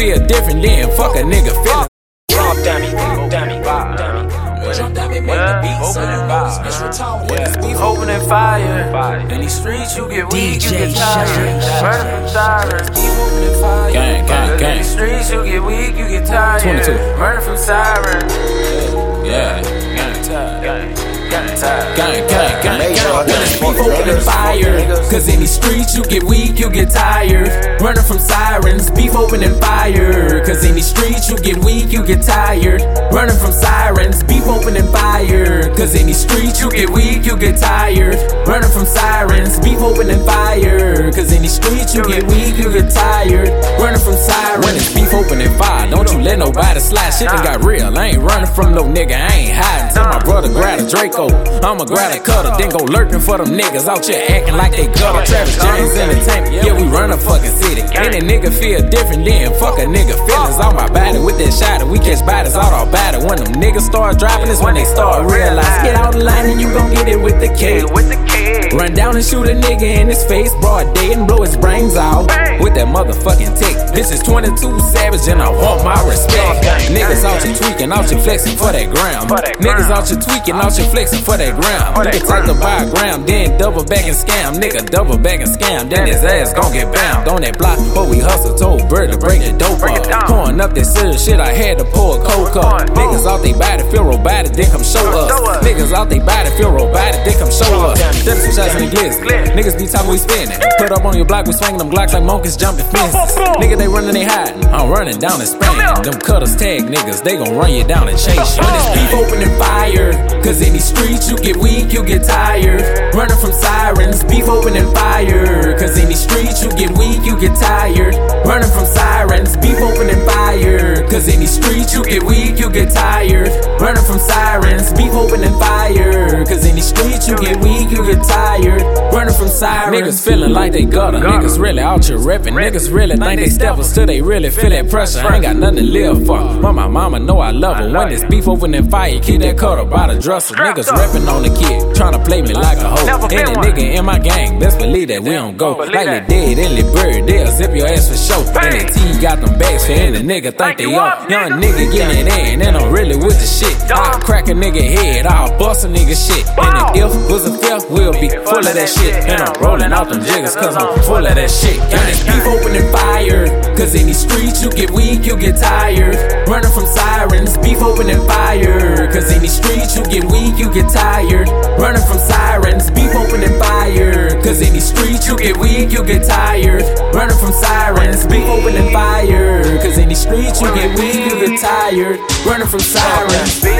feel different, then fuck a nigga feeling. Drop dummy, dummy, dummy. Jump down and make the beat, so you know this bitch retarded. Yeah. This beef Opening fire. In these streets, you get weak, you get tired. Murder from sirens. Keep opening fire. Gang, gang, In gang. these streets, you get weak, you get tired. 22. Murder from sirens. Yeah. Gang, gang, gang, tired. Gang, gang, gang, Hustle. Beef opening fire. Cause in these streets you get weak, you get tired. Running from sirens, beef opening fire. Cause in these streets you get weak, you get tired. Running from sirens, beef opening fire. Cause in these streets you get weak, you get tired. Running from sirens, beef opening fire. Cause in these streets you get weak, you get tired. Running from sirens. Beef opening fire, don't you let nobody slide. Shit done got real. I ain't running from no nigga, I ain't hiding. Draco. I'ma grab a cutter, then go lurking for them niggas out here acting like they gutter. Travis James Entertainment, yeah, we run a fucking city. Any nigga feel different, then fuck a nigga feelings on my body with that shot. We catch bodies out our body. When them niggas start dropping, is when they start realize. Get out the line and you gon' get it with the K. With the kid. Run down and shoot a nigga in his face, broad day and blow his brains out with that motherfucking tick. This is 22 Savage and I want my respect. Out here tweaking, out here flexing for that gram. Niggas out here tweaking, out here flexing for that gram. Nigga take the buy a gram, then double back and scam. Nigga double back and scam, then his ass gon' get bound. On that block, but we hustle, told Bird to break the dope up. Pouring up that serious shit, I had to pour a coke up. Pouring, pouring. Niggas out they body feel robotic, then come show us. Niggas out they body feel robotic, then come show us. Them some shots in the. Glizzy. Niggas be talking, we spinning. Put up on your block, we swinging them glocks like monkeys jumping fences. Nigga, they running, they hiding. I'm running down and spraying. Them cutters tag niggas, they gon' run you down and chase you. When it's beef opening fire, cause in these streets you get weak, you get tired. Running from sirens, beef opening fire. Cause in these streets you get weak, you get tired. Running from sirens, beef opening fire. Cause in these streets you get weak, you get tired. Running from sirens, beef opening fire. Cause in these streets you get weak, you get tired. Running from sirens. Niggas feeling like they gutter. Niggas really out here reppin'. Niggas really think they steppers till they really feel that pressure. I ain't got nothing to live for. But my mama know I love her. When this beef opening fire, keep that cutter by the dresser. Niggas reppin' on the kid, tryna play me like a hoe. Any nigga in my gang, best believe that we don't go. Like they dead, any bird, they'll zip your ass for show. Bang. And T got them bags for any nigga think they up. Young nigga getting it in, and I'm really with the shit. I'll crack a nigga head, I'll bust a nigga shit. And if if was a fifth, we'll be full of that shit. And I'm rolling out them jiggers, cause I'm full of that shit. When it's beef opening fire, cause in these streets you get weak, you get tired. Running from sirens, beef opening fire. Cause in these streets you get weak, you get tired. Running from sirens, beef opening fire. Cause in these streets you get weak, you get tired. Running from sirens, beef opening fire. Cause in these streets you get weak, you get tired. Running from sirens.